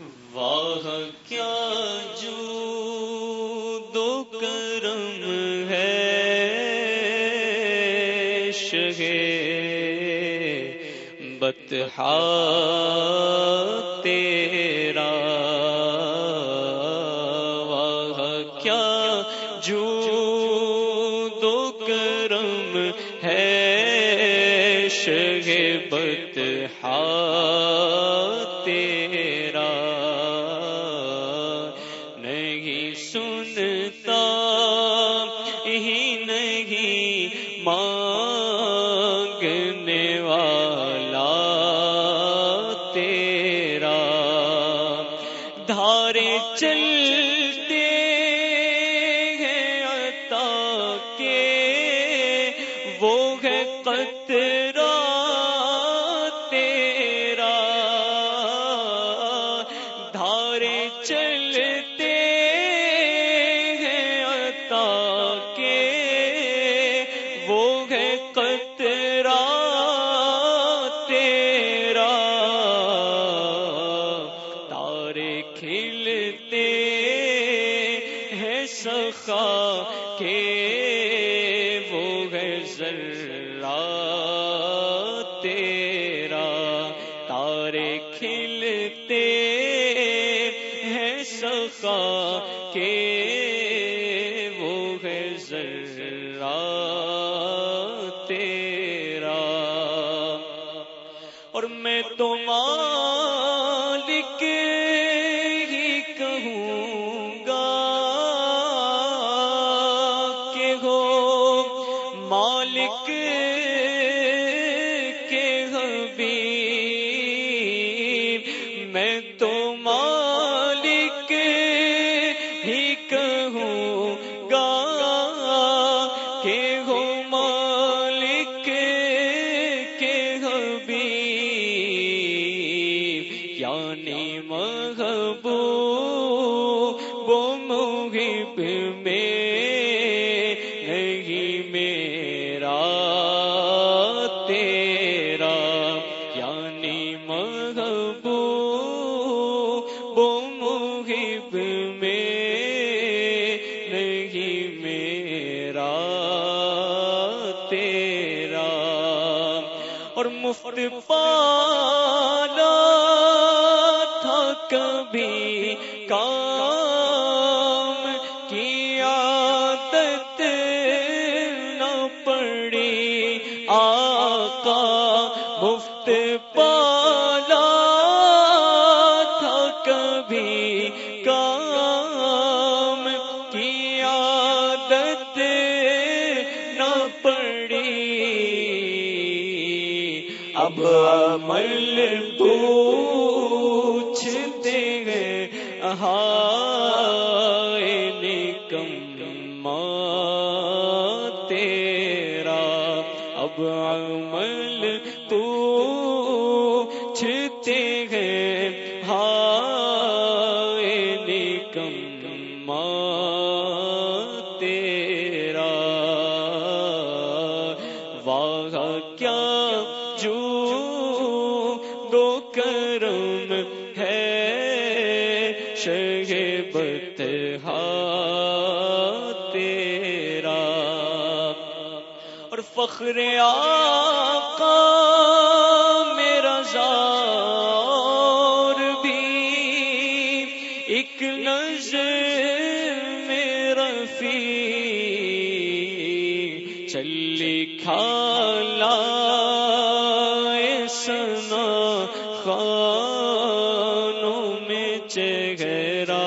واہ کیا جو دو کرم ہے شگے بتہا تیرا واہ کیا جو دو کرم ہے شگے بتہا تیرا ہی نہیں مانگنے والا تیرا۔ دھارے چلتے ہیں عطا کے وہ ہے قطرہ۔ سخا کے وہ ہے ذرا تیرا۔ تارے کھلتے ہیں سخا کے وہ ہے ذرا تیرا۔ اور میں تو میں تو مالک ہی کہوں گا کہ ہو مالک کے حبیب یعنی محبوب وہ محب میں، نہیں میرا تیرا مفت پالا تھا کبھی کام کی عادت نہ پڑی آقا مفت اب عمل پوچھتے ہیں ہائے نکما تیرا اب عمل پوچھتے ہیں ہائے واہ کیا جو دو کرم ہے؟ شہبت تیرا۔ اور فخر آقا میرا زار بھی۔ ایک نظر میرا فی چلی کھالا خانوں میں چہرہ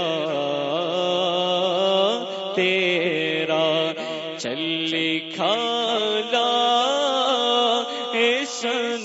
تیرا چل کھالا سنا